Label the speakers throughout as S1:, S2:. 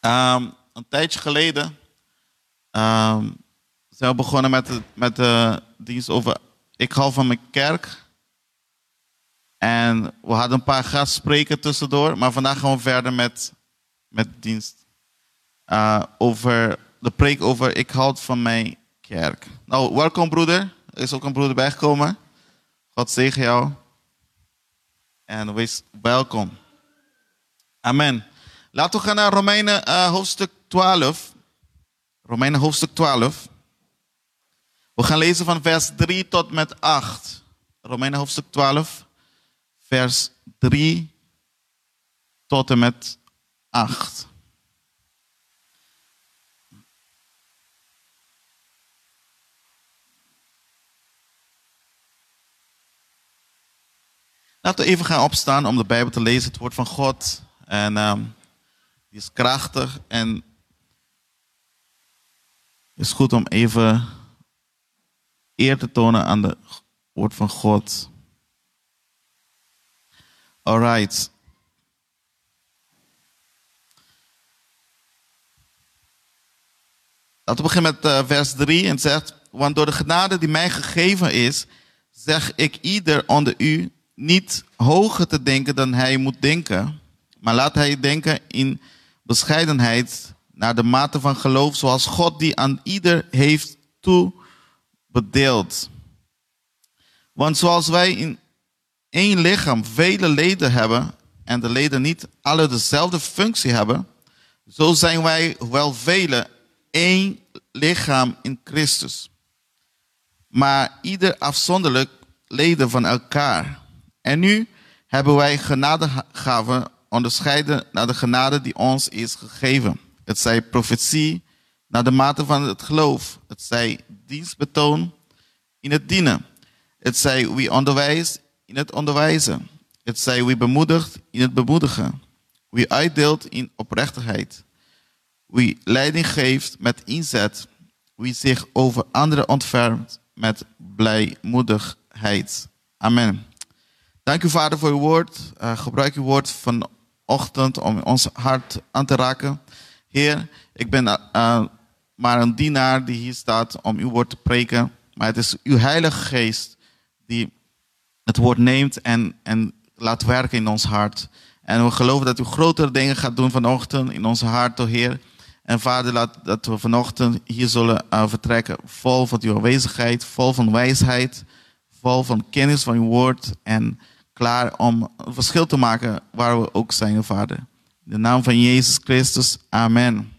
S1: Um, een tijdje geleden um, zijn we begonnen met de, met dienst over Ik hou van mijn kerk. En we hadden een paar gastsprekers tussendoor, maar vandaag gaan we verder met, met de dienst. Uh, over de preek over Ik houd van mijn kerk. Nou, welkom broeder. Er is ook een broeder bijgekomen. God zegen jou. En wees welkom. Amen. Laten we gaan naar Romeinen uh, hoofdstuk 12. Romeinen hoofdstuk 12. We gaan lezen van vers 3 tot met 8. Romeinen hoofdstuk 12, vers 3 tot en met 8. Laten we even gaan opstaan om de Bijbel te lezen, het woord van God. En die is krachtig en is goed om even eer te tonen aan het woord van God. Alright. Laten we beginnen met uh, vers 3 en zegt, want door de genade die mij gegeven is, zeg ik ieder onder u niet hoger te denken dan hij moet denken, maar laat hij denken in bescheidenheid naar de mate van geloof zoals God die aan ieder heeft toebedeeld. Want zoals wij in één lichaam vele leden hebben en de leden niet alle dezelfde functie hebben, zo zijn wij wel vele één lichaam in Christus. Maar ieder afzonderlijk leden van elkaar. En nu hebben wij genadegaven onderscheiden naar de genade die ons is gegeven. Het zij profetie naar de mate van het geloof. Het zij dienstbetoon in het dienen. Het zij wie onderwijst in het onderwijzen. Het zij wie bemoedigt in het bemoedigen. Wie uitdeelt in oprechtheid. Wie leiding geeft met inzet. Wie zich over anderen ontfermt met blijmoedigheid. Amen. Dank u, Vader, voor uw woord. Uh, gebruik uw woord vanochtend om ons hart aan te raken. Heer, ik ben uh, maar een dienaar die hier staat om uw woord te preken. Maar het is uw Heilige Geest die het woord neemt en, en laat werken in ons hart. En we geloven dat u grotere dingen gaat doen vanochtend in ons hart, oh Heer. En Vader, laat dat we vanochtend hier zullen uh, vertrekken vol van uw aanwezigheid, vol van wijsheid, vol van kennis van uw woord. En klaar om een verschil te maken waar we ook zijn, Vader. In de naam van Jezus Christus, amen.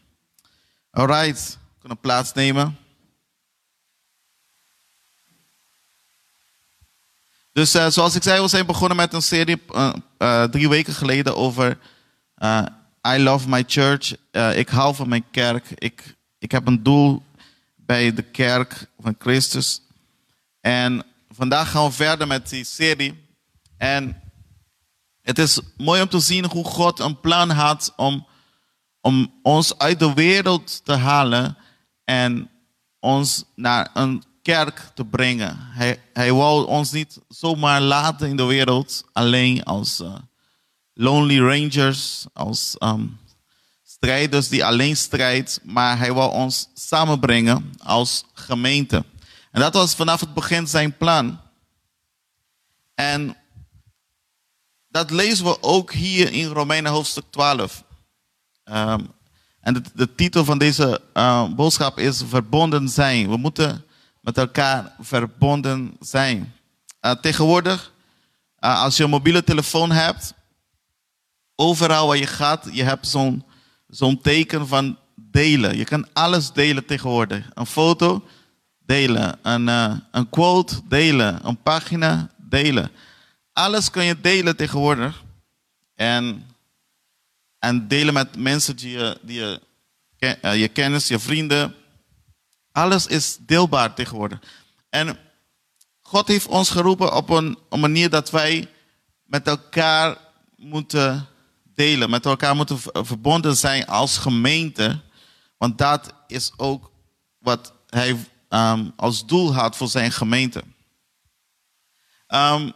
S1: Alright, we kunnen plaatsnemen. Dus uh, zoals ik zei, we zijn begonnen met een serie uh, uh, drie weken geleden over I love my church. ik hou van mijn kerk. Ik, ik heb een doel bij de kerk van Christus. En vandaag gaan we verder met die serie. En het is mooi om te zien hoe God een plan had om, om ons uit de wereld te halen en ons naar een kerk te brengen. Hij, hij wou ons niet zomaar laten in de wereld, alleen als uh, lonely rangers, als um, strijders die alleen strijden, maar hij wou ons samenbrengen als gemeente. En dat was vanaf het begin zijn plan. En dat lezen we ook hier in Romeinen hoofdstuk 12. Um, en de, de, titel van deze uh, boodschap is verbonden zijn. We moeten met elkaar verbonden zijn. Uh, tegenwoordig, uh, als je een mobiele telefoon hebt, overal waar je gaat, je hebt zo'n zo'n teken van delen. Je kan alles delen tegenwoordig. Een foto, delen. Een, een quote, delen. Een pagina, delen alles kun je delen tegenwoordig. En, en delen met mensen die je, die je, eh, je kennis, je vrienden. Alles is deelbaar tegenwoordig. En God heeft ons geroepen op een, manier dat wij met elkaar moeten delen. Met elkaar moeten verbonden zijn als gemeente. Want dat is ook wat hij um, als doel had voor zijn gemeente. Um,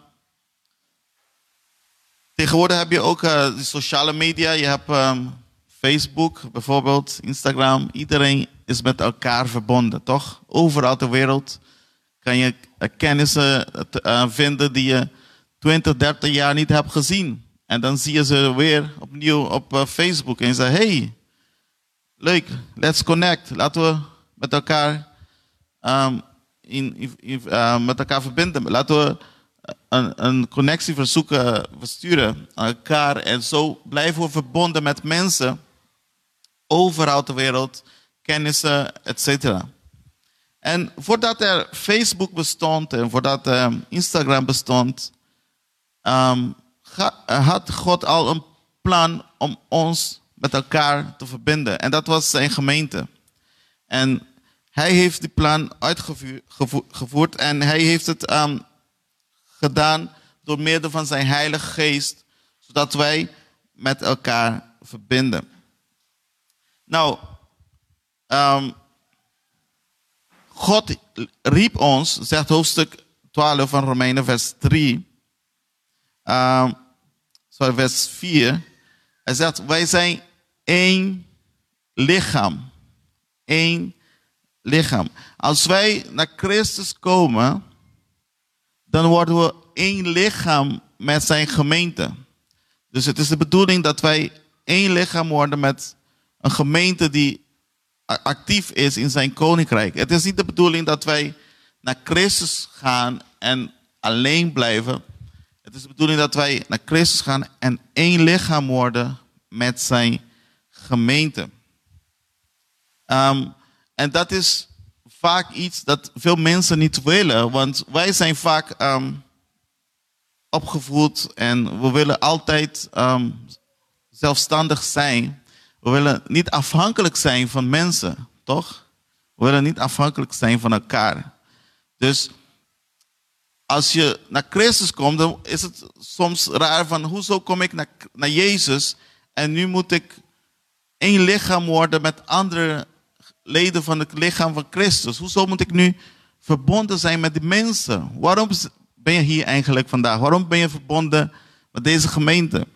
S1: Tegenwoordig heb je ook uh, sociale media. Je hebt um, Facebook bijvoorbeeld, Instagram. Iedereen is met elkaar verbonden, toch? Overal ter wereld kan je kennissen uh, vinden die je 20, 30 jaar niet hebt gezien. En dan zie je ze weer opnieuw op Facebook en je zegt: Hey, leuk, let's connect. Laten we met elkaar, um, in, met elkaar verbinden. Laten we een, een connectie verzoeken, versturen aan elkaar. En zo blijven we verbonden met mensen overal ter wereld, kennissen, etc. En voordat er Facebook bestond en voordat er Instagram bestond, um, had God al een plan om ons met elkaar te verbinden. En dat was zijn gemeente. En hij heeft die plan uitgevoerd en hij heeft het um, gedaan door middel van zijn Heilige Geest, zodat wij met elkaar verbinden. Nou, um, God riep ons, zegt hoofdstuk 12 van Romeinen, vers 3, um, sorry, vers 4. Hij zegt, wij zijn één lichaam. Eén lichaam. Als wij naar Christus komen, dan worden we één lichaam met zijn gemeente. Dus het is de bedoeling dat wij één lichaam worden met een gemeente die actief is in zijn koninkrijk. Het is niet de bedoeling dat wij naar Christus gaan en alleen blijven. Het is de bedoeling dat wij naar Christus gaan en één lichaam worden met zijn gemeente. Um, en dat is vaak iets dat veel mensen niet willen, want wij zijn vaak um, opgevoed en we willen altijd um, zelfstandig zijn. We willen niet afhankelijk zijn van mensen, toch? We willen niet afhankelijk zijn van elkaar. Dus als je naar Christus komt, dan is het soms raar van hoezo kom ik naar, naar Jezus en nu moet ik één lichaam worden met andere leden van het lichaam van Christus. Hoezo moet ik nu verbonden zijn met die mensen? Waarom ben je hier eigenlijk vandaag? Waarom ben je verbonden met deze gemeente?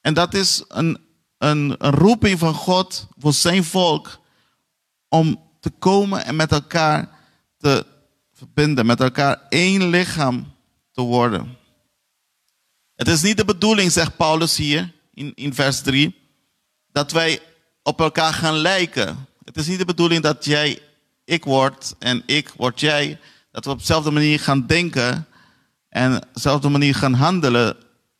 S1: En dat is een, een, een roeping van God voor zijn volk om te komen en met elkaar te verbinden, met elkaar één lichaam te worden. Het is niet de bedoeling, zegt Paulus hier in, in vers 3, dat wij op elkaar gaan lijken. Het is niet de bedoeling dat jij ik wordt en ik word jij. Dat we op dezelfde manier gaan denken en op dezelfde manier gaan handelen.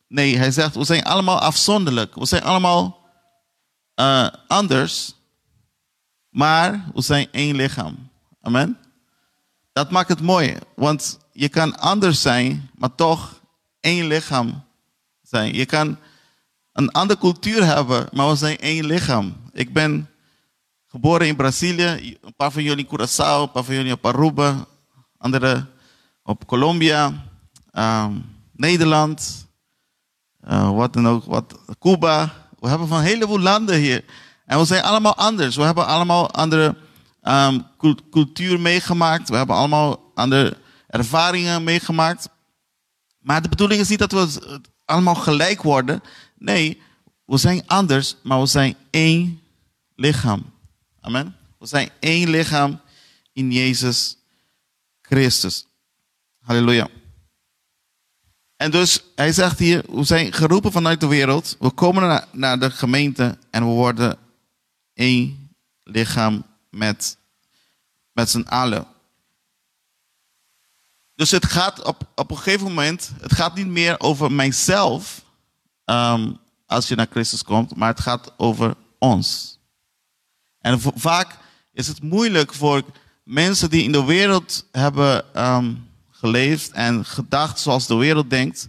S1: Nee, hij zegt, we zijn allemaal afzonderlijk. We zijn allemaal uh, anders. Maar we zijn één lichaam. Amen. Dat maakt het mooi. Want je kan anders zijn, maar toch één lichaam zijn. Je kan een andere cultuur hebben, maar we zijn één lichaam. Ik ben geboren in Brazilië, een paar van jullie in Curaçao, een paar van jullie op Aruba, andere op Colombia, um, Nederland, uh, wat dan ook, wat, Cuba. We hebben van een heleboel landen hier. En we zijn allemaal anders. We hebben allemaal andere um, cultuur meegemaakt. We hebben allemaal andere ervaringen meegemaakt. Maar de bedoeling is niet dat we allemaal gelijk worden. Nee, we zijn anders, maar we zijn één lichaam. Amen. We zijn één lichaam in Jezus Christus. Halleluja. En dus, hij zegt hier, we zijn geroepen vanuit de wereld. We komen naar, naar de gemeente en we worden één lichaam met, met z'n allen. Dus het gaat op, op een gegeven moment, het gaat niet meer over mijzelf um, als je naar Christus komt, maar het gaat over ons. En vaak is het moeilijk voor mensen die in de wereld hebben um, geleefd en gedacht zoals de wereld denkt.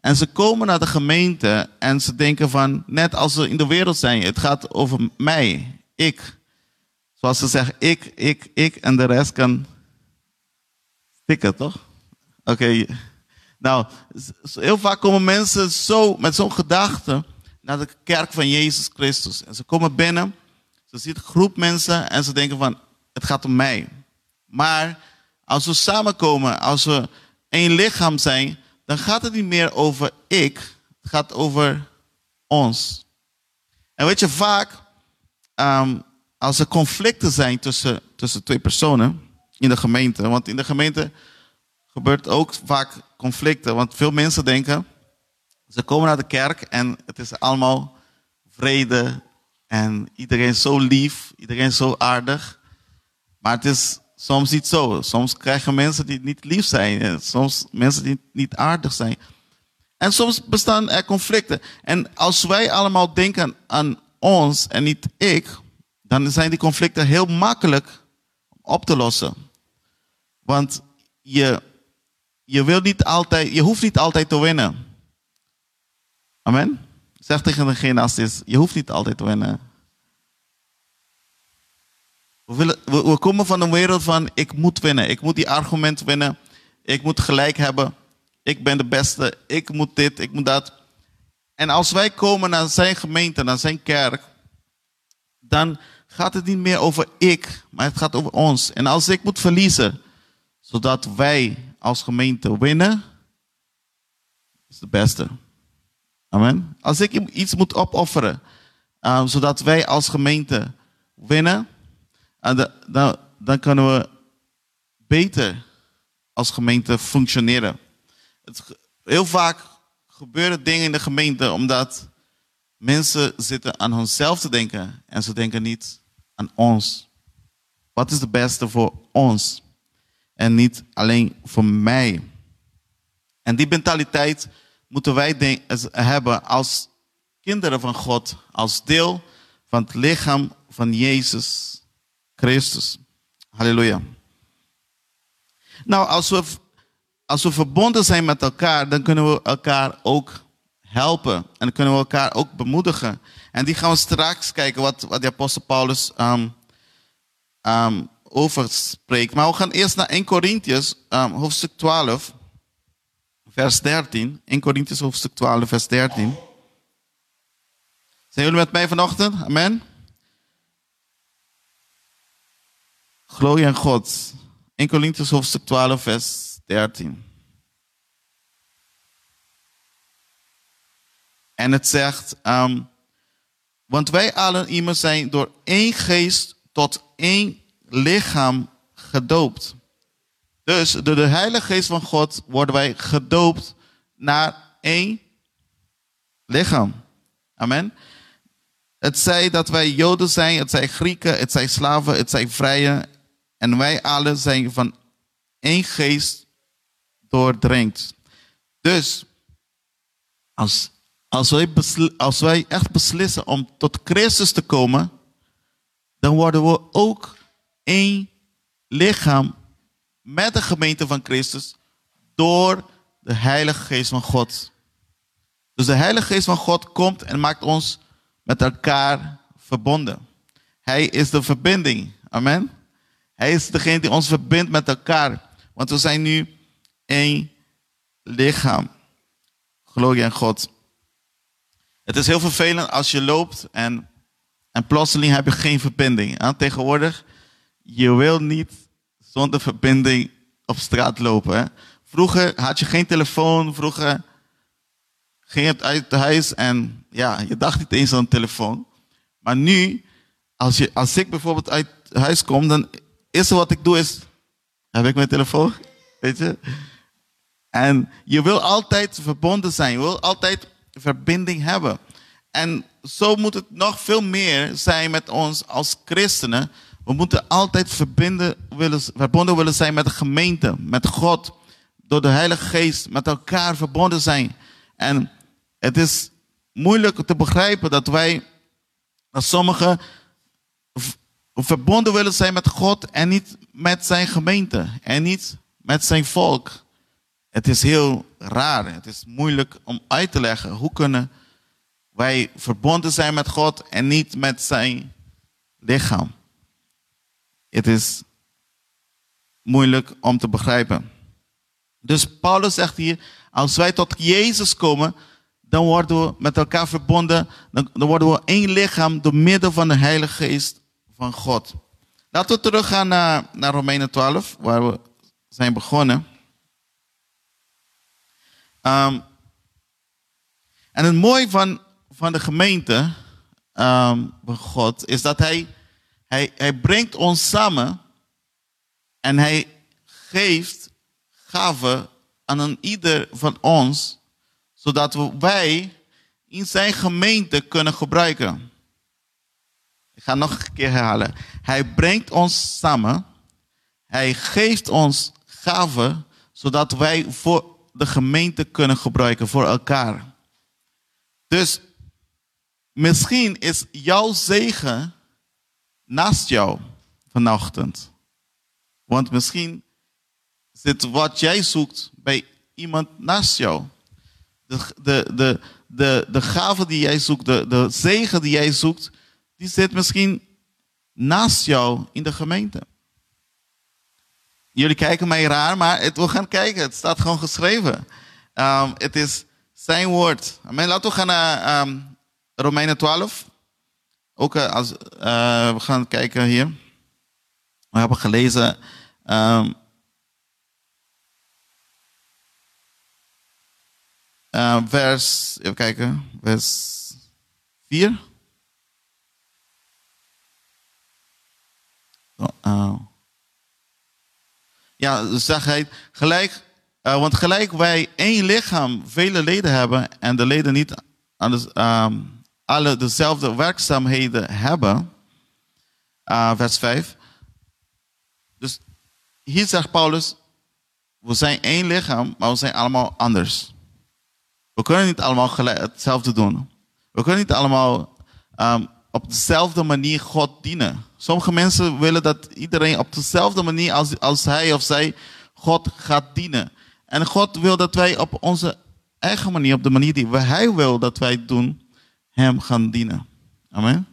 S1: En ze komen naar de gemeente en ze denken van, net als ze in de wereld zijn, het gaat over mij, ik. Zoals ze zeggen, ik, ik, ik en de rest kan stikken, toch? Oké. Nou, heel vaak komen mensen zo, met zo'n gedachte naar de kerk van Jezus Christus. En ze komen binnen ze ziet een groep mensen en ze denken van, het gaat om mij. Maar als we samenkomen, als we één lichaam zijn, dan gaat het niet meer over ik. Het gaat over ons. En weet je, vaak ehm, als er conflicten zijn tussen, tussen twee personen in de gemeente, want in de gemeente gebeurt ook vaak conflicten, want veel mensen denken, ze komen naar de kerk en het is allemaal vrede en iedereen zo lief, iedereen zo aardig. Maar het is soms niet zo. Soms krijgen mensen die niet lief zijn, soms mensen die niet aardig zijn. En soms bestaan er conflicten. En als wij allemaal denken aan ons en niet ik, dan zijn die conflicten heel makkelijk op te lossen. Want je, je, wil niet altijd, je hoeft niet altijd te winnen. Amen? Zeg tegen degene als is, je hoeft niet altijd te winnen. We, willen, we komen van een wereld van ik moet winnen, ik moet die argument winnen, ik moet gelijk hebben, ik ben de beste, ik moet dit, ik moet dat. En als wij komen naar zijn gemeente, naar zijn kerk, dan gaat het niet meer over ik, maar het gaat over ons. En als ik moet verliezen, zodat wij als gemeente winnen, is het beste. Amen. Als ik iets moet opofferen, uh, zodat wij als gemeente winnen, uh, dan, dan kunnen we beter als gemeente functioneren. Het, heel vaak gebeuren dingen in de gemeente omdat mensen zitten aan hunzelf te denken en ze denken niet aan ons. Wat is het beste voor ons? En niet alleen voor mij. En die mentaliteit moeten wij hebben als kinderen van God, als deel van het lichaam van Jezus Christus. Halleluja. Nou, als we, als we verbonden zijn met elkaar, dan kunnen we elkaar ook helpen. En kunnen we elkaar ook bemoedigen. En die gaan we straks kijken wat, wat de apostel Paulus um, over spreekt. Maar we gaan eerst naar 1 Corinthians, um, hoofdstuk 12, vers 13. 1 Corinthians, hoofdstuk 12, vers 13. Zijn jullie met mij vanochtend? Amen. Glorie aan God. 1 Corinthians, hoofdstuk 12, vers 13. En het zegt, um, want wij allen iemand zijn door één geest tot één lichaam gedoopt. Dus door de Heilige Geest van God worden wij gedoopt naar één lichaam. Amen. Het zij dat wij Joden zijn, het zij Grieken, het zij slaven, het zij vrije. En wij allen zijn van één geest doordrenkt. Dus als als wij, als wij echt beslissen om tot Christus te komen, dan worden we ook één lichaam met de gemeente van Christus door de Heilige Geest van God. Dus de Heilige Geest van God komt en maakt ons met elkaar verbonden. Hij is de verbinding. Amen. Hij is degene die ons verbindt met elkaar. Want we zijn nu één lichaam. Glorie aan God. Het is heel vervelend als je loopt en, en plotseling heb je geen verbinding. Tegenwoordig, je wil niet zonder verbinding op straat lopen. Hè? Vroeger had je geen telefoon, vroeger ging je uit huis en ja, je dacht niet eens aan een telefoon. Maar nu, als, je, als ik bijvoorbeeld uit huis kom, dan eerste wat ik doe is, heb ik mijn telefoon? Weet je? En je wil altijd verbonden zijn. Je wil altijd verbinding hebben. En zo moet het nog veel meer zijn met ons als christenen. We moeten altijd willen, verbonden willen zijn met de gemeente, met God, door de Heilige Geest, met elkaar verbonden zijn. En het is moeilijk te begrijpen dat wij, dat sommigen verbonden willen zijn met God en niet met zijn gemeente en niet met zijn volk. Het is heel raar. Het is moeilijk om uit te leggen. Hoe kunnen wij verbonden zijn met God en niet met zijn lichaam? Het is moeilijk om te begrijpen. Dus Paulus zegt hier, als wij tot Jezus komen, dan worden we met elkaar verbonden. Dan, worden we één lichaam door middel van de Heilige Geest van God. Laten we teruggaan naar, naar Romeinen 12, waar we zijn begonnen. Um, en het mooie van, van de gemeente um, van God is dat hij, hij, brengt ons samen en hij geeft gaven aan een ieder van ons, zodat wij in zijn gemeente kunnen gebruiken. Ik ga nog een keer herhalen. Hij brengt ons samen. Hij geeft ons gaven, zodat wij voor de gemeente kunnen gebruiken, voor elkaar. Dus misschien is jouw zegen naast jou vanochtend. Want misschien zit wat jij zoekt bij iemand naast jou. De, de, de, de, de gave die jij zoekt, de, de zegen die jij zoekt, die zit misschien naast jou in de gemeente. Jullie kijken mij raar, maar het, we gaan kijken. Het staat gewoon geschreven. Um, het is zijn woord. Amen. Laten we gaan naar um, Romeinen 12. Ook uh, als, uh, we gaan kijken hier. We hebben gelezen. Um, uh, vers, even kijken, vers 4. Oh, ja, zeg hij, gelijk, want gelijk wij één lichaam vele leden hebben en de leden niet anders, um, alle dezelfde werkzaamheden hebben, uh, vers 5. Dus hier zegt Paulus, we zijn één lichaam, maar we zijn allemaal anders. We kunnen niet allemaal hetzelfde doen. We kunnen niet allemaal um, op dezelfde manier God dienen. Sommige mensen willen dat iedereen op dezelfde manier als, als hij of zij God gaat dienen. En God wil dat wij op onze eigen manier, op de manier die hij wil dat wij doen, hem gaan dienen. Amen.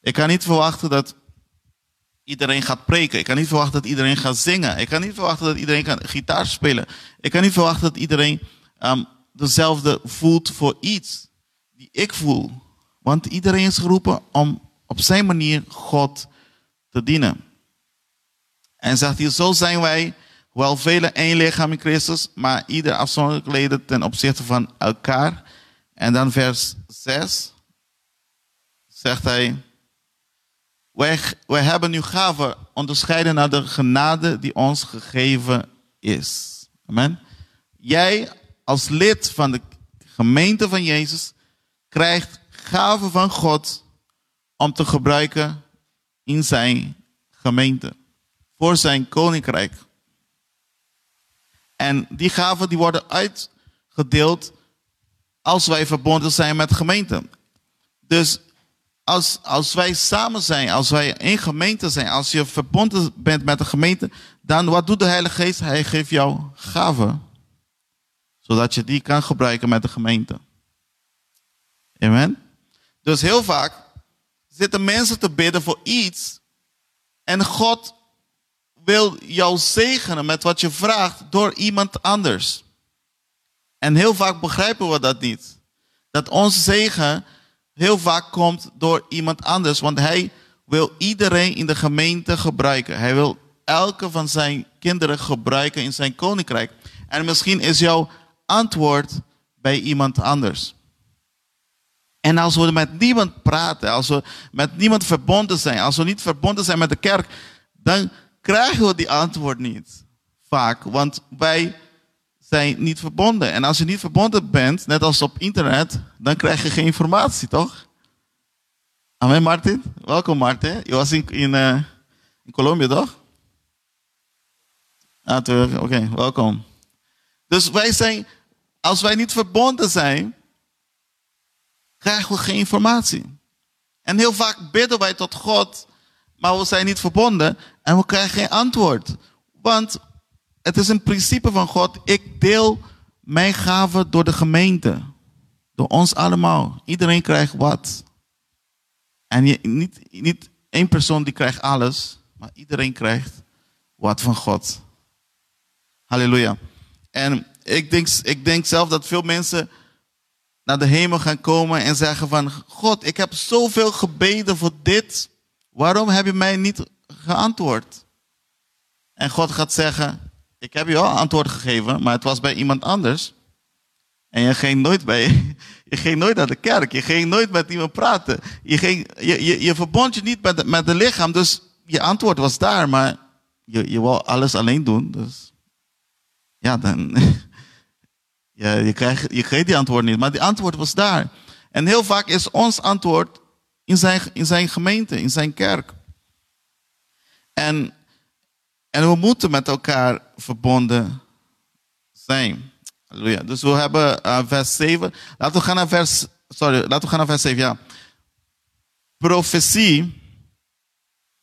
S1: Ik kan niet verwachten dat iedereen gaat preken. Ik kan niet verwachten dat iedereen gaat zingen. Ik kan niet verwachten dat iedereen kan gitaar spelen. Ik kan niet verwachten dat iedereen um, dezelfde voelt voor iets die ik voel. Want iedereen is geroepen om op zijn manier God te dienen. En zegt hij, zo zijn wij wel vele één lichaam in Christus, maar ieder afzonderlijk leden ten opzichte van elkaar. En dan vers 6 zegt hij, wij, hebben nu gaven onderscheiden naar de genade die ons gegeven is. Amen. Jij als lid van de gemeente van Jezus krijgt gaven van God om te gebruiken in zijn gemeente. Voor zijn koninkrijk. En die gaven die worden uitgedeeld als wij verbonden zijn met gemeente. Dus als, als wij samen zijn, als wij in gemeente zijn, als je verbonden bent met de gemeente, dan wat doet de Heilige Geest? Hij geeft jou gaven. Zodat je die kan gebruiken met de gemeente. Amen. Dus heel vaak zitten mensen te bidden voor iets. En God wil jou zegenen met wat je vraagt door iemand anders. En heel vaak begrijpen we dat niet. Dat ons zegen heel vaak komt door iemand anders. Want hij wil iedereen in de gemeente gebruiken. Hij wil elke van zijn kinderen gebruiken in zijn koninkrijk. En misschien is jouw antwoord bij iemand anders. En als we met niemand praten, als we met niemand verbonden zijn, als we niet verbonden zijn met de kerk, dan krijgen we die antwoord niet. Vaak, want wij zijn niet verbonden. En als je niet verbonden bent, net als op internet, dan krijg je geen informatie, toch? Amen, Martin. Welkom, Martin. Je was in, in, in Colombia, toch? Ah, oké, welkom. Dus wij zijn, als wij niet verbonden zijn, krijgen we geen informatie. En heel vaak bidden wij tot God, maar we zijn niet verbonden en we krijgen geen antwoord. Want het is een principe van God. Ik deel mijn gaven door de gemeente. Door ons allemaal. Iedereen krijgt wat. En niet, niet één persoon die krijgt alles, maar iedereen krijgt wat van God. Halleluja. En ik ik denk zelf dat veel mensen naar de hemel gaan komen en zeggen van, God, ik heb zoveel gebeden voor dit. Waarom heb je mij niet geantwoord? En God gaat zeggen, ik heb je al antwoord gegeven, maar het was bij iemand anders. En je ging nooit bij, je ging nooit naar de kerk. Je ging nooit met iemand praten. Je, ging, je, je, je verbond je niet met, met het lichaam. Dus je antwoord was daar, maar je, je wou alles alleen doen. Dus ja, dan. Ja, je, krijgt, je kreeg die antwoord niet, maar die antwoord was daar. En heel vaak is ons antwoord in zijn, in zijn gemeente, in zijn kerk. En, en we moeten met elkaar verbonden zijn. Halleluja. Dus we hebben uh, vers 7. Laten we gaan naar vers. Sorry, laten we gaan naar vers 7. Ja. Profetie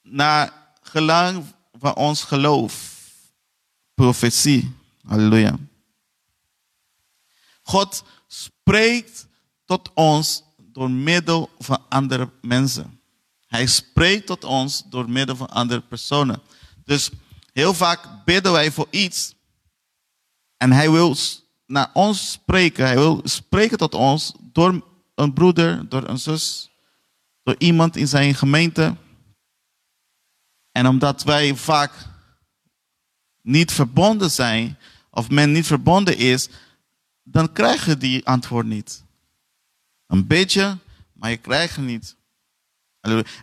S1: naar gelang van ons geloof. Profetie. Halleluja. God spreekt tot ons door middel van andere mensen. Hij spreekt tot ons door middel van andere personen. Dus heel vaak bidden wij voor iets. En hij wil naar ons spreken. Hij wil spreken tot ons door een broeder, door een zus, door iemand in zijn gemeente. En omdat wij vaak niet verbonden zijn, of men niet verbonden is, dan krijg je die antwoord niet. Een beetje, maar je krijgt het niet.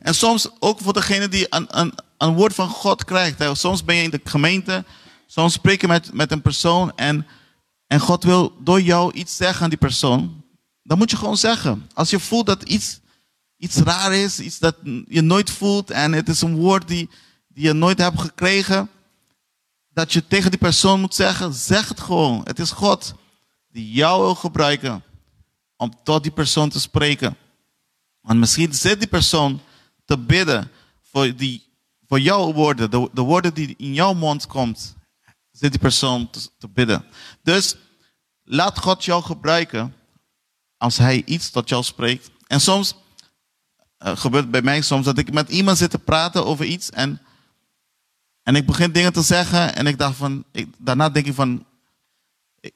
S1: En soms ook voor degene die een, een, een woord van God krijgt. Soms ben je in de gemeente, soms spreek je met, met een persoon en, en God wil door jou iets zeggen aan die persoon. Dan moet je gewoon zeggen. Als je voelt dat iets, iets raar is, iets dat je nooit voelt en het is een woord die, die je nooit hebt gekregen, dat je tegen die persoon moet zeggen, zeg het gewoon. Het is God die jou wil gebruiken om tot die persoon te spreken. Want misschien zit die persoon te bidden voor, die, voor jouw woorden, de, de woorden die in jouw mond komt, zit die persoon te, bidden. Dus laat God jou gebruiken als hij iets tot jou spreekt. En soms uh, gebeurt bij mij soms dat ik met iemand zit te praten over iets en, en ik begin dingen te zeggen en ik dacht van, ik, daarna denk ik van,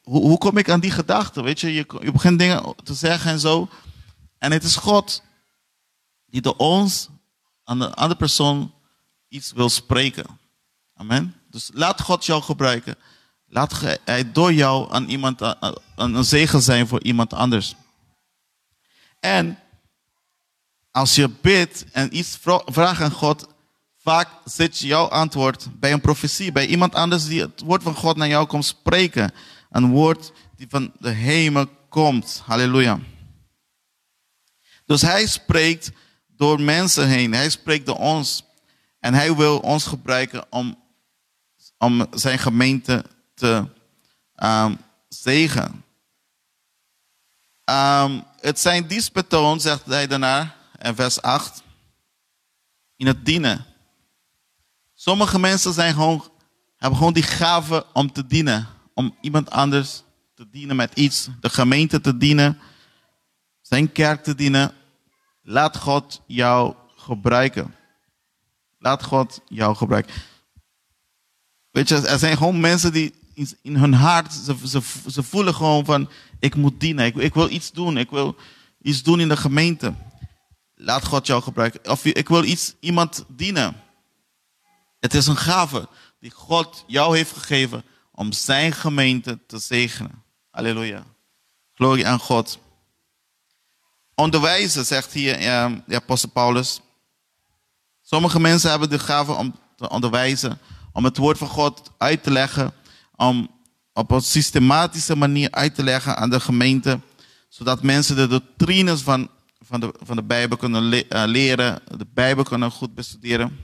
S1: hoe, hoe kom ik aan die gedachte? Weet je, je, je begint dingen te zeggen en zo. En het is God die door ons aan de andere persoon iets wil spreken. Amen. Dus laat God jou gebruiken. Laat hij door jou aan iemand een zegen zijn voor iemand anders. En als je bidt en iets vraagt aan God, vaak zit jouw antwoord bij een profetie, bij iemand anders die het woord van God naar jou komt spreken. Een woord die van de hemel komt. Halleluja. Dus hij spreekt door mensen heen. Hij spreekt door ons. En hij wil ons gebruiken om, om zijn gemeente te um, zegen. Um, het zijn dienstbetoon, zegt hij daarna in vers 8, in het dienen. Sommige mensen zijn gewoon, hebben gewoon die gave om te dienen om iemand anders te dienen met iets, de gemeente te dienen, zijn kerk te dienen. Laat God jou gebruiken. Laat God jou gebruiken. Weet je, er zijn gewoon mensen die in hun hart, ze, ze, ze voelen gewoon van, ik moet dienen, ik, ik wil iets doen, ik wil iets doen in de gemeente. Laat God jou gebruiken. Of ik wil iets, iemand dienen. Het is een gave die God jou heeft gegeven om zijn gemeente te zegenen. Halleluja. Glorie aan God. Onderwijzen, zegt hier uh, de apostel Paulus. Sommige mensen hebben de gave om te onderwijzen, om het woord van God uit te leggen, om op een systematische manier uit te leggen aan de gemeente, zodat mensen de doctrines van, van, de, van de Bijbel kunnen eh, leren, de Bijbel kunnen goed bestuderen.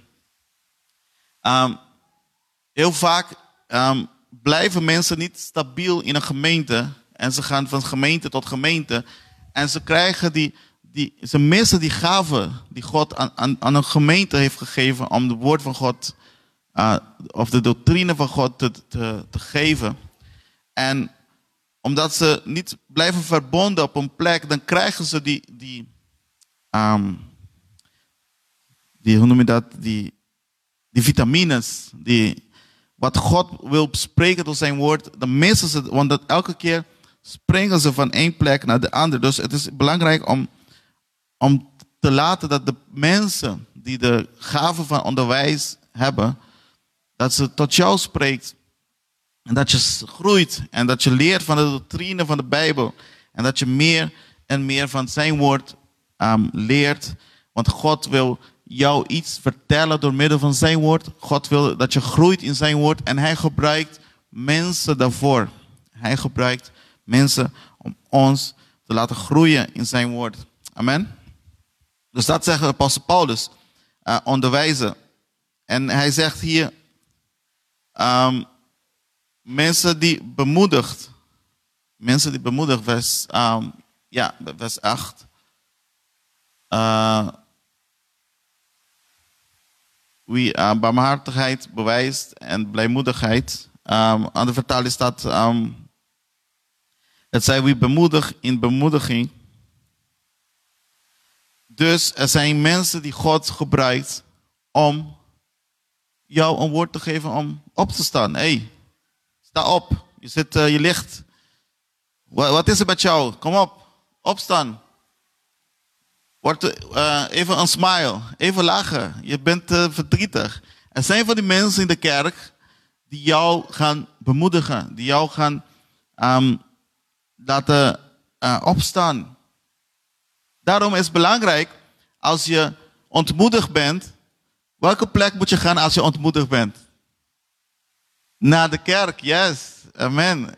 S1: Um, heel vaak um, blijven mensen niet stabiel in een gemeente. En ze gaan van gemeente tot gemeente. En ze krijgen die, die ze missen die gaven die God aan, aan, aan een gemeente heeft gegeven om de woord van God, uh, of de doctrine van God te, te, geven. En omdat ze niet blijven verbonden op een plek, dan krijgen ze die, die, um, die hoe noem je dat, die, die vitamines, die, wat God wil spreken door zijn woord, dan missen ze het. Want dat elke keer springen ze van één plek naar de andere. Dus het is belangrijk om, om te laten dat de mensen die de gave van onderwijs hebben, dat ze tot jou spreekt. En dat je groeit en dat je leert van de doctrine van de Bijbel. En dat je meer en meer van zijn woord um, leert. Want God wil jou iets vertellen door middel van zijn woord. God wil dat je groeit in zijn woord. En hij gebruikt mensen daarvoor. Hij gebruikt mensen om ons te laten groeien in zijn woord. Amen. Dus dat zegt apostel Paulus. Uh, onderwijzen. En hij zegt hier. Um, mensen die bemoedigt. Mensen die bemoedigt, vers, um, ja, vers 8. Uh, wie uh, barmhartigheid bewijst en blijmoedigheid. Um, aan de vertaling staat, het zij wie bemoedig in bemoediging. Dus er zijn mensen die God gebruikt om jou een woord te geven om op te staan. hey, sta op. Je, zit, uh, je ligt. Wat, wat, is er met jou? Kom op. Opstaan. Word, uh, even een smile. Even lachen. Je bent uh, verdrietig. Er zijn van die mensen in de kerk die jou gaan bemoedigen. Die jou gaan um, laten opstaan. Daarom is het belangrijk als je ontmoedigd bent. Welke plek moet je gaan als je ontmoedigd bent? Naar de kerk, yes. Amen.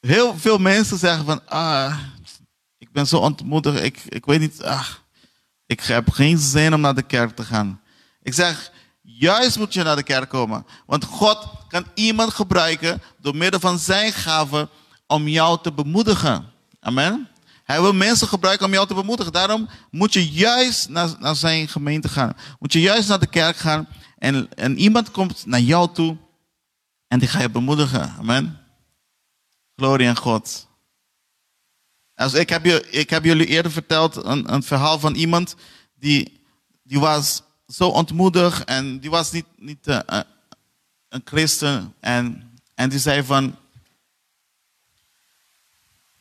S1: Heel veel mensen zeggen van, ah, ik ben zo ontmoedigd, ik, ik weet niet, ah, ik heb geen zin om naar de kerk te gaan. Ik zeg, juist moet je naar de kerk komen. Want God kan iemand gebruiken door middel van zijn gaven om jou te bemoedigen. Amen. Hij wil mensen gebruiken om jou te bemoedigen. Daarom moet je juist naar, naar zijn gemeente gaan. Moet je juist naar de kerk gaan. En, en iemand komt naar jou toe. En die ga je bemoedigen. Amen. Glorie aan God. Dus ik, heb je, ik heb jullie eerder verteld een, een verhaal van iemand die, die was zo ontmoedigd en die was niet, niet uh, een christen. En, en die zei van,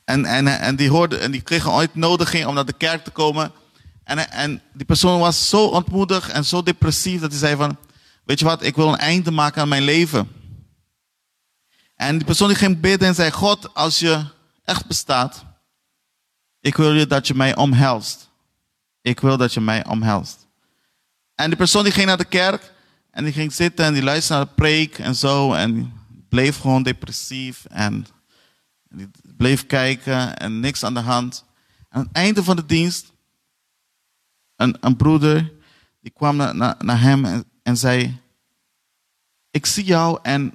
S1: en, en, en, die hoorde, en die kreeg een om naar de kerk te komen. En, en die persoon was zo ontmoedigd en zo depressief dat hij zei van, weet je wat, ik wil een einde maken aan mijn leven. En die persoon die ging bidden en zei, God, als je echt bestaat, ik wil je dat je mij omhelst. Ik wil dat je mij omhelst. En die persoon die ging naar de kerk en die ging zitten en die luisterde naar de preek en zo en bleef gewoon depressief en die bleef kijken en niks aan de hand. aan het einde van de dienst, een, een broeder, die kwam naar, naar, hem en, en zei, ik zie jou en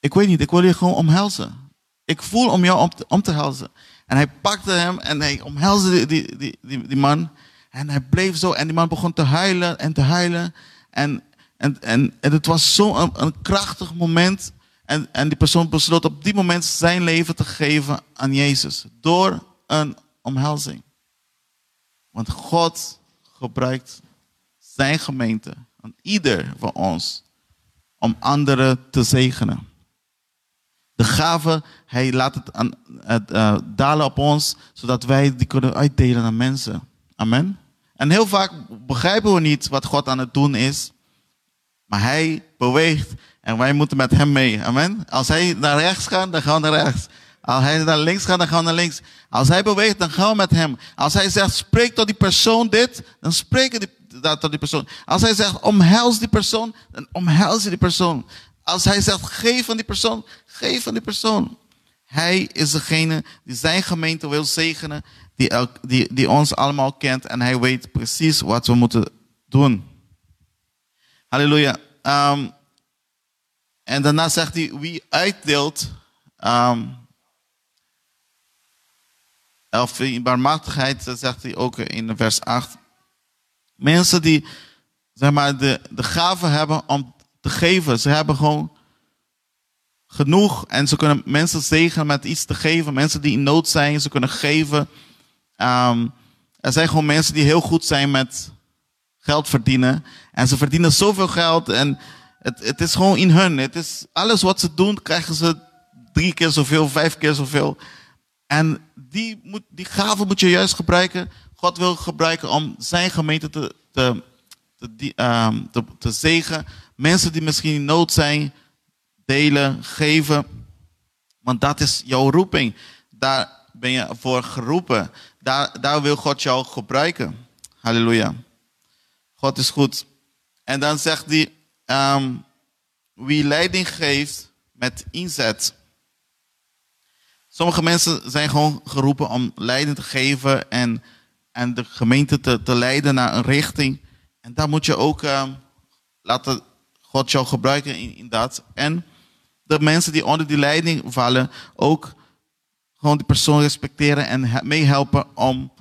S1: ik weet niet, ik wil je gewoon omhelzen. Ik voel om jou om te, om te helzen. En hij pakte hem en hij omhelsde die, die, die, die, man. En hij bleef zo en die man begon te huilen en te huilen. En, en, en, en het was zo'n een krachtig moment en, en die persoon besloot op die moment zijn leven te geven aan Jezus. Door een omhelzing. Want God gebruikt zijn gemeente, aan ieder van ons, om anderen te zegenen. De gave, hij laat het, aan, uh, dalen op ons, zodat wij die kunnen uitdelen aan mensen. Amen. En heel vaak begrijpen we niet wat God aan het doen is. Maar hij beweegt en wij moeten met hem mee. Amen. Als hij naar rechts gaat, dan gaan we naar rechts. Als hij naar links gaat, dan gaan we naar links. Als hij beweegt, dan gaan we met hem. Als hij zegt, spreek tot die persoon dit, dan spreken die, dat tot die persoon. Als hij zegt, omhels die persoon, dan omhels je die persoon. Als hij zegt, geef aan die persoon, geef aan die persoon. Hij is degene die zijn gemeente wil zegenen, die, die, die ons allemaal kent en hij weet precies wat we moeten doen. Halleluja. Um, en daarna zegt hij, wie uitdeelt, um, of in barmhartigheid zegt hij ook in vers 8. Mensen die zeg maar, de, de gave hebben om te geven. Ze hebben gewoon genoeg en ze kunnen mensen zegenen met iets te geven. Mensen die in nood zijn, ze kunnen geven. Um, er zijn gewoon mensen die heel goed zijn met geld verdienen. En ze verdienen zoveel geld en het, het is gewoon in hun. Het is alles wat ze doen, krijgen ze drie keer zoveel, vijf keer zoveel. En die, moet, die gave moet je juist gebruiken. God wil gebruiken om zijn gemeente te, te, te, um, te, te zegen. Mensen die misschien in nood zijn, delen, geven. Want dat is jouw roeping. Daar ben je voor geroepen. Daar, daar wil God jou gebruiken. Halleluja. God is goed. En dan zegt hij, ehm, wie leiding geeft met inzet. Sommige mensen zijn gewoon geroepen om leiding te geven en, en de gemeente te, te leiden naar een richting. En daar moet je ook ehm, laten God jou gebruiken in, in dat. En de mensen die onder die leiding vallen ook gewoon die persoon respecteren en meehelpen om,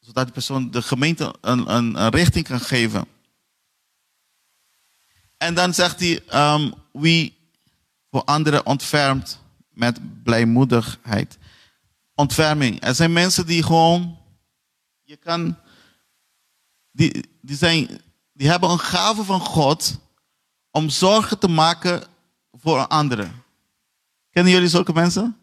S1: zodat die persoon de gemeente een, een, een richting kan geven. En dan zegt hij, um, wie voor anderen ontfermt met blijmoedigheid. Ontferming. Er zijn mensen die gewoon, je kan, die, die, zijn, die hebben een gave van God om zorgen te maken voor anderen. Kennen jullie zulke mensen?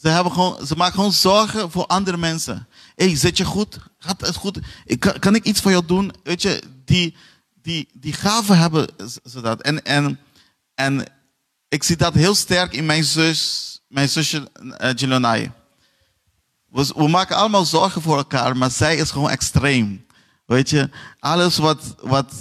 S1: Ze, hebben gewoon, ze maken gewoon zorgen voor andere mensen. Hé, hey, zit je goed? Gaat het goed? Kan, kan ik iets voor jou doen? Weet je, die, die, die gaven hebben ze dat. En, en, en ik zie dat heel sterk in mijn zus, mijn zusje uh, We, we, maken allemaal zorgen voor elkaar, maar zij is gewoon extreem. Weet je, alles wat, wat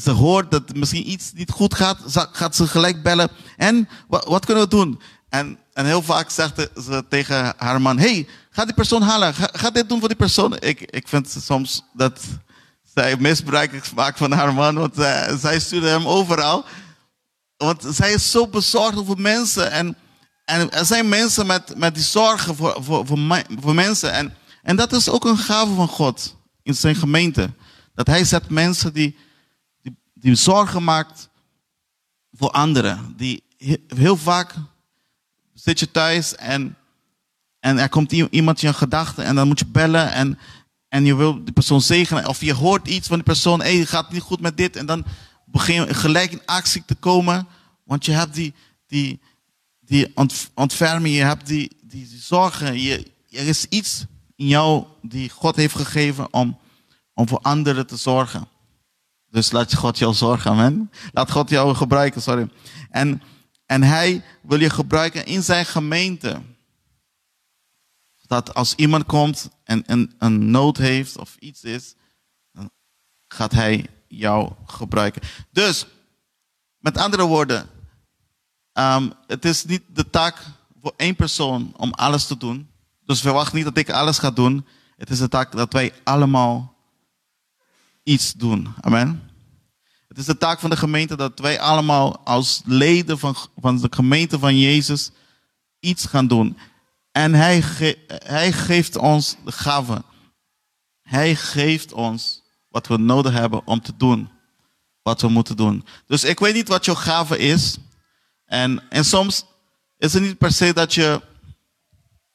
S1: ze hoort dat misschien iets niet goed gaat, gaat ze gelijk bellen. En wat, wat kunnen we doen? En, en heel vaak zegt ze tegen haar man: Hey, ga die persoon halen. Ga, ga dit doen voor die persoon. Ik, ik vind soms dat zij misbruik maakt van haar man, want uh, zij stuurde hem overal. Want zij is zo bezorgd over mensen. En, en er zijn mensen met, met die zorgen voor, voor, voor, mensen. En, en dat is ook een gave van God in zijn gemeente. Dat hij zet mensen die, die, die zorgen maakt voor anderen. Die heel vaak zit je thuis en, en er komt iemand in je gedachten en dan moet je bellen en, en je wil die persoon zegenen. Of je hoort iets van die persoon, hé, gaat niet goed met dit. En dan begin je gelijk in actie te komen. Want je hebt die, die, die ontferming, je hebt die, die, die zorgen. Je, er is iets in jou die God heeft gegeven om, om voor anderen te zorgen. Dus laat God jou zorgen, amen. Laat God jou gebruiken, sorry. En, en hij wil je gebruiken in zijn gemeente. Dat als iemand komt en een, een nood heeft of iets is, dan gaat hij jou gebruiken. Dus, met andere woorden, um, het is niet de taak voor één persoon om alles te doen. Dus verwacht niet dat ik alles ga doen. Het is de taak dat wij allemaal iets doen. Amen. Het is de taak van de gemeente dat wij allemaal als leden van, van de gemeente van Jezus iets gaan doen. En hij, hij geeft ons de gave. Hij geeft ons wat we nodig hebben om te doen wat we moeten doen. Dus ik weet niet wat jouw gave is. En, en soms is het niet per se dat je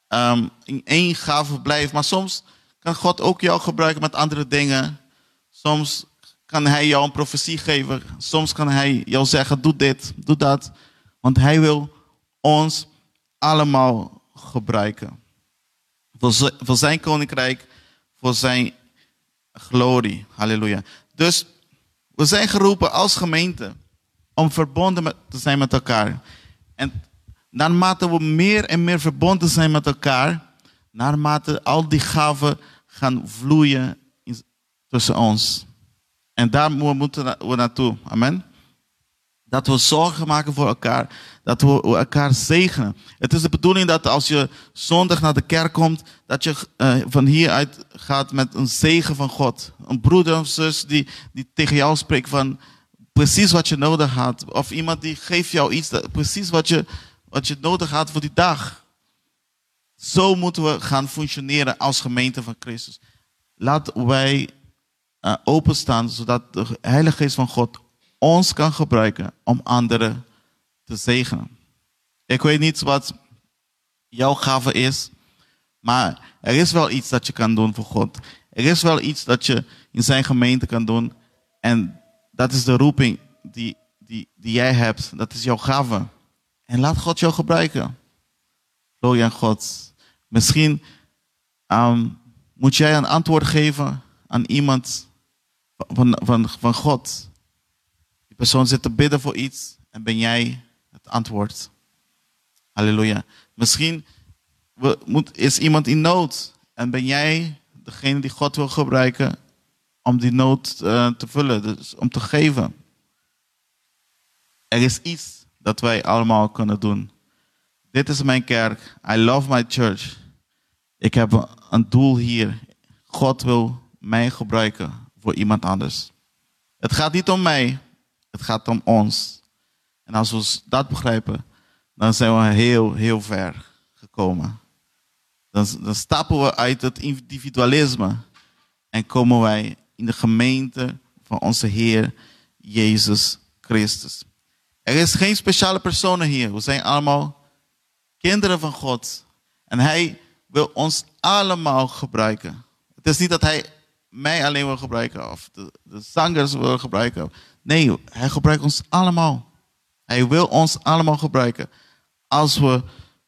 S1: um, in één gave blijft, maar soms kan God ook jou gebruiken met andere dingen. Soms kan Hij jou een profetie geven. Soms kan Hij jou zeggen: doe dit, doe dat. Want Hij wil ons allemaal gebruiken. Voor zijn koninkrijk, voor zijn glorie. Halleluja. Dus we zijn geroepen als gemeente om verbonden te zijn met elkaar. En naarmate we meer en meer verbonden zijn met elkaar, naarmate al die gaven gaan vloeien tussen ons. En daar moeten we naartoe. Amen. Dat we zorgen maken voor elkaar. Dat we elkaar zegenen. Het is de bedoeling dat als je zondag naar de kerk komt, dat je uh, van hieruit gaat met een zegen van God. Een broeder of zus die, die tegen jou spreekt van precies wat je nodig had. Of iemand die geeft jou iets, dat, precies wat je, wat je nodig had voor die dag. Zo moeten we gaan functioneren als gemeente van Christus. Laten wij uh, openstaan, zodat de Heilige Geest van God ons kan gebruiken om anderen te zegenen. Ik weet niet wat jouw gave is, maar er is wel iets dat je kan doen voor God. Er is wel iets dat je in zijn gemeente kan doen. En dat is de roeping die, die, die jij hebt. Dat is jouw gave. En laat God jou gebruiken. Glorie aan God. Misschien um, moet jij een antwoord geven aan iemand van, van, van God. Die persoon zit te bidden voor iets en ben jij antwoord. Halleluja. Misschien is iemand in nood en ben jij degene die God wil gebruiken om die nood uh, te vullen, dus om te geven. Er is iets dat wij allemaal kunnen doen. Dit is mijn kerk. I love my church. Ik heb een doel hier. God wil mij gebruiken voor iemand anders. Het gaat niet om mij, het gaat om ons. En als we dat begrijpen, dan zijn we heel, heel ver gekomen. Dan, dan stappen we uit het individualisme en komen wij in de gemeente van onze Heer Jezus Christus. Er is geen speciale personen hier. We zijn allemaal kinderen van God. En Hij wil ons allemaal gebruiken. Het is niet dat Hij mij alleen wil gebruiken of de, de zangers wil gebruiken. Nee, Hij gebruikt ons allemaal. Hij wil ons allemaal gebruiken als we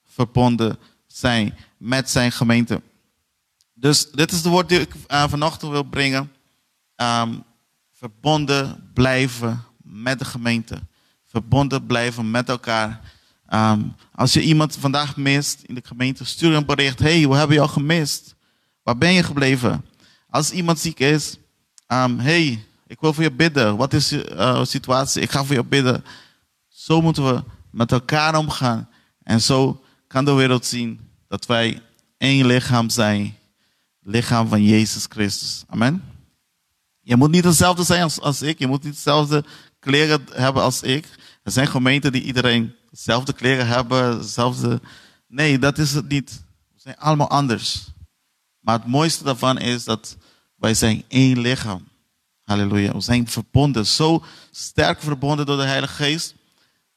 S1: verbonden zijn met zijn gemeente. Dus dit is de woord die ik uh, vanochtend wil brengen. Um, verbonden blijven met de gemeente. Verbonden blijven met elkaar. Um, als je iemand vandaag mist in de gemeente, stuur een bericht. hey, we hebben jou gemist. Waar ben je gebleven? Als iemand ziek is, um, hey, ik wil voor je bidden. Wat is je uh, situatie? Ik ga voor je bidden. Zo moeten we met elkaar omgaan. En zo kan de wereld zien dat wij één lichaam zijn. Lichaam van Jezus Christus. Amen. Je moet niet hetzelfde zijn als, als ik. Je moet niet dezelfde kleren hebben als ik. Er zijn gemeenten die iedereen dezelfde kleren hebben. Dezelfde... Nee, dat is het niet. We zijn allemaal anders. Maar het mooiste daarvan is dat wij zijn één lichaam. Halleluja. We zijn verbonden. Zo sterk verbonden door de Heilige Geest.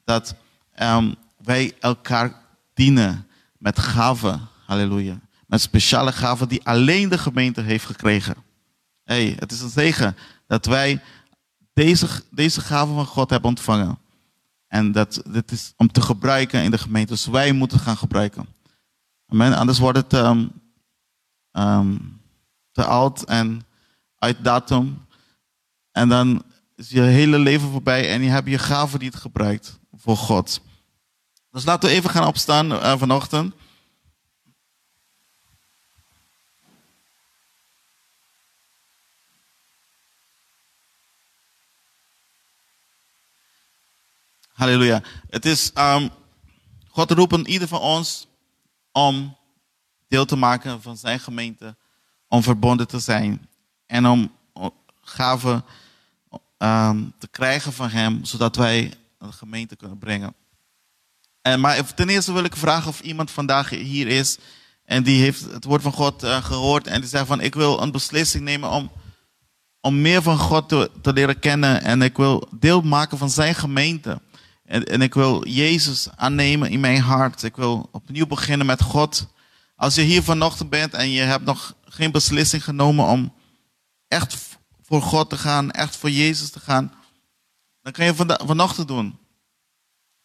S1: Dat um, wij elkaar dienen met gaven. Halleluja. Met speciale gaven die alleen de gemeente heeft gekregen. Hey, het is een zegen dat wij deze, deze gaven van God hebben ontvangen. En dat dit is om te gebruiken in de gemeente. Dus wij moeten gaan gebruiken. Amen. Anders wordt het um, um, te oud en uit datum. En dan is je hele leven voorbij en je hebt je gaven niet gebruikt voor God. Dus laten we even gaan opstaan uh, vanochtend. Halleluja. Het is, um, God roept ieder van ons om deel te maken van zijn gemeente, om verbonden te zijn en om gaven um, te krijgen van hem, zodat wij een gemeente kunnen brengen. En, maar ten eerste wil ik vragen of iemand vandaag hier is en die heeft het woord van God uh, gehoord en die zegt van ik wil een beslissing nemen om, om meer van God te, te leren kennen en ik wil deel maken van zijn gemeente. En, en ik wil Jezus aannemen in mijn hart. Ik wil opnieuw beginnen met God. Als je hier vanochtend bent en je hebt nog geen beslissing genomen om echt voor God te gaan, echt voor Jezus te gaan, dan kan je vanochtend doen.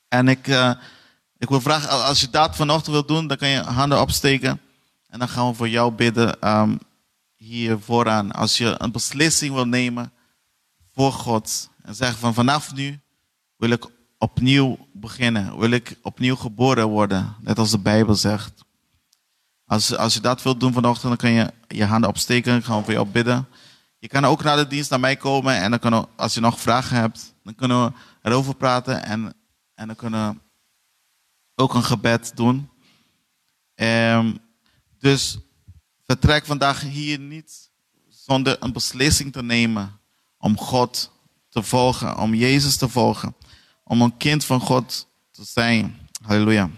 S1: En ik, uh, ik wil vragen, als je dat vanochtend wilt doen, dan kan je handen opsteken. En dan gaan we voor jou bidden um, hier vooraan. Als je een beslissing wil nemen voor God. En zeggen van vanaf nu wil ik opnieuw beginnen. Wil ik opnieuw geboren worden. Net als de Bijbel zegt. Als, als je dat wilt doen vanochtend, dan kan je je handen opsteken. Ik ga voor jou bidden. Je kan ook naar de dienst naar mij komen. En dan kunnen als je nog vragen hebt, dan kunnen we erover praten. En, en dan kunnen we ook een gebed doen. Um, dus vertrek vandaag hier niet zonder een beslissing te nemen om God te volgen, om Jezus te volgen om een kind van God te zijn. Halleluja.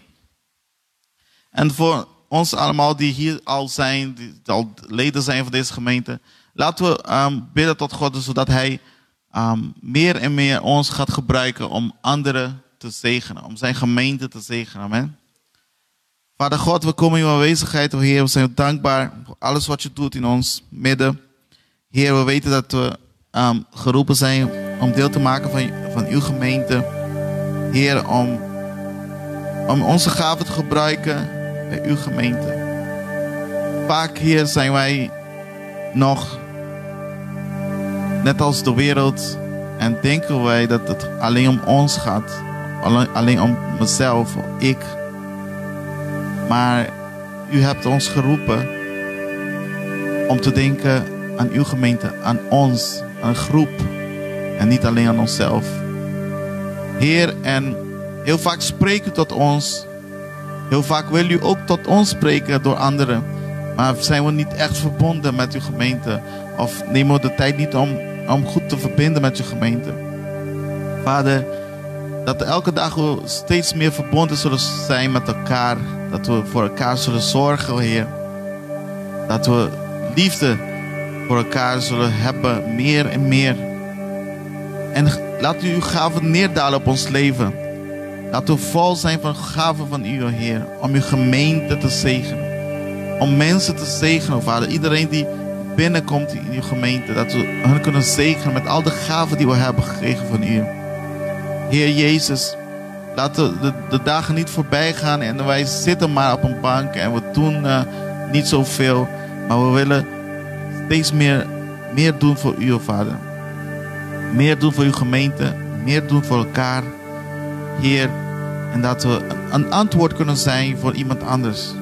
S1: En voor ons allemaal die hier al zijn, die al leden zijn van deze gemeente, laten we um, bidden tot God, zodat Hij um, meer en meer ons gaat gebruiken om anderen te zegenen, om zijn gemeente te zegenen. Amen. Vader God, we komen in uw aanwezigheid, oh Heer. We zijn dankbaar voor alles wat je doet in ons midden. Heer, we weten dat we um, geroepen zijn om deel te maken van, van uw gemeente. Heer, om, om onze gaven te gebruiken bij uw gemeente. Vaak, Heer, zijn wij nog net als de wereld en denken wij dat het alleen om ons gaat. alleen, alleen om mezelf, ik. Maar u hebt ons geroepen om te denken aan uw gemeente, aan ons, aan een groep. En niet alleen aan onszelf. Heer, en heel vaak spreekt u tot ons. Heel vaak wil u ook tot ons spreken door anderen. Maar zijn we niet echt verbonden met uw gemeente? Of nemen we de tijd niet om, om goed te verbinden met uw gemeente? Vader, dat elke dag we steeds meer verbonden zullen zijn met elkaar. Dat we voor elkaar zullen zorgen, Heer. Dat we liefde voor elkaar zullen hebben, meer en meer. En laat u uw gaven neerdalen op ons leven. Laat we vol zijn van gaven van u, Heer. Om uw gemeente te zegenen. Om mensen te zegenen, Vader. Iedereen die binnenkomt in uw gemeente. Dat we hen kunnen zegenen met al de gaven die we hebben gekregen van u. Heer Jezus, laat de, de, dagen niet voorbij gaan en wij zitten maar op een bank en we doen uh, niet zoveel. Maar we willen steeds meer, meer doen voor u, Vader. Meer doen voor uw gemeente, meer doen voor elkaar. Heer, en dat we een antwoord kunnen zijn voor iemand anders.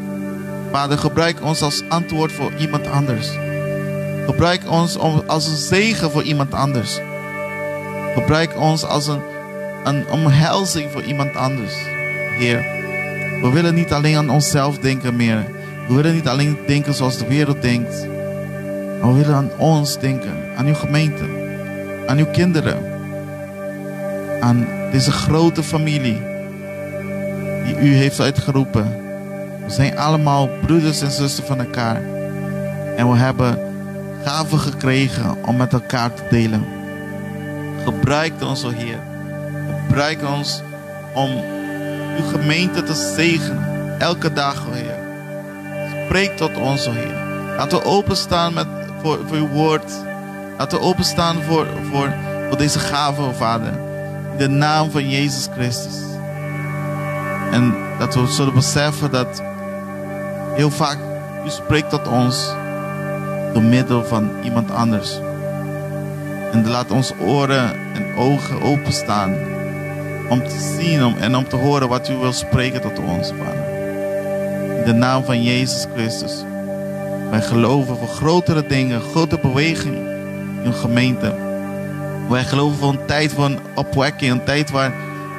S1: Vader, gebruik ons als antwoord voor iemand anders. Gebruik ons als een zegen voor iemand anders. Gebruik ons als een, een omhelzing voor iemand anders. Heer, we willen niet alleen aan onszelf denken meer. We willen niet alleen denken zoals de wereld denkt. Maar we willen aan ons denken, aan uw gemeente, aan uw kinderen, aan deze grote familie die u heeft uitgeroepen. We zijn allemaal broeders en zusters van elkaar. En we hebben gaven gekregen om met elkaar te delen. Gebruik ons, o Heer. Gebruik ons om uw gemeente te zegenen. Elke dag, o Heer. Spreek tot ons, o Heer. Laten we openstaan met, voor, voor uw woord. Laten we openstaan voor, voor, voor deze gave, Vader. In de naam van Jezus Christus. En dat we zullen beseffen dat heel vaak u spreekt tot ons door middel van iemand anders. En laat onze oren en ogen openstaan om te zien en om te horen wat u wil spreken tot ons, Vader. In de naam van Jezus Christus. Wij geloven voor grotere dingen, grote beweging in uw gemeente. Wij geloven voor een tijd van opwekking, een tijd waar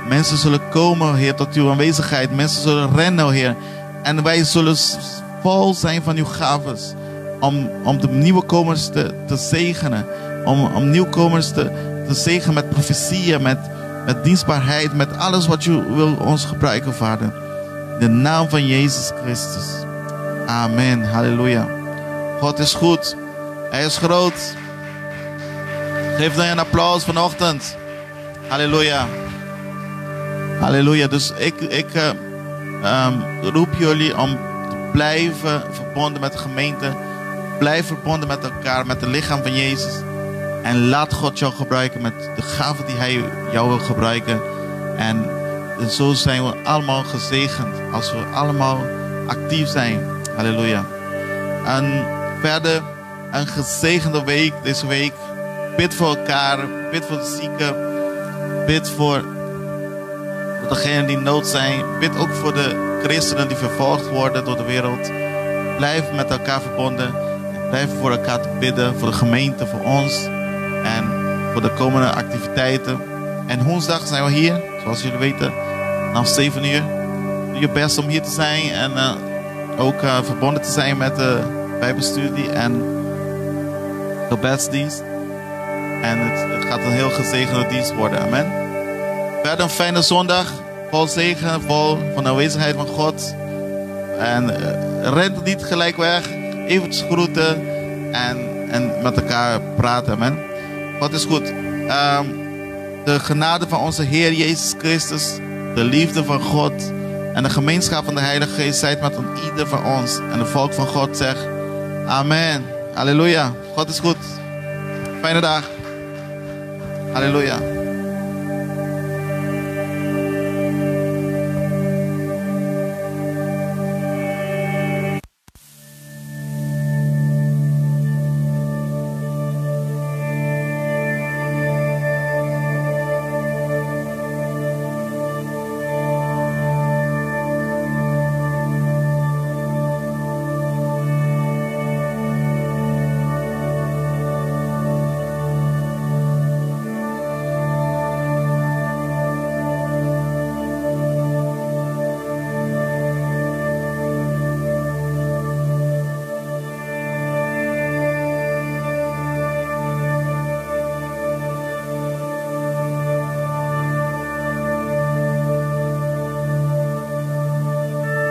S1: mensen zullen komen, Heer, tot uw aanwezigheid. Mensen zullen rennen, Heer. En wij zullen vol zijn van uw gaves om, om de nieuwe komers te, te zegenen. Om, om nieuwkomers te, te zegenen met profetieën, met, met dienstbaarheid, met alles wat u wil ons gebruiken, Vader. In de naam van Jezus Christus. Amen. Halleluja. God is goed. Hij is groot. Geef dan een applaus vanochtend. Halleluja. Halleluja. Dus ik, ik uh, um, roep jullie om te blijven verbonden met de gemeente Blijf verbonden met elkaar, met het lichaam van Jezus. En laat God jou gebruiken met de gaven die Hij jou wil gebruiken. En, zo zijn we allemaal gezegend als we allemaal actief zijn. Halleluja. En verder een gezegende week deze week. Bid voor elkaar, bid voor de zieken, bid voor, degenen die nood zijn. Bid ook voor de christenen die vervolgd worden door de wereld. Blijf met elkaar verbonden. Blijven voor elkaar te bidden, voor de gemeente, voor ons en voor de komende activiteiten. En woensdag zijn we hier, zoals jullie weten, na 7 uur. Doe je best om hier te zijn en uh, ook uh, verbonden te zijn met de Bijbelstudie en gebedsdienst. En het, gaat een heel gezegende dienst worden. Amen. Verder een fijne zondag. Vol zegen, vol van de aanwezigheid van God. En uh, rent niet gelijk weg eventjes groeten en, en met elkaar praten. Amen. God is goed. Um, de genade van onze Heer Jezus Christus, de liefde van God en de gemeenschap van de Heilige Geest zijt met ieder van ons. En de volk van God zegt Amen. Halleluja. God is goed. Fijne dag. Halleluja.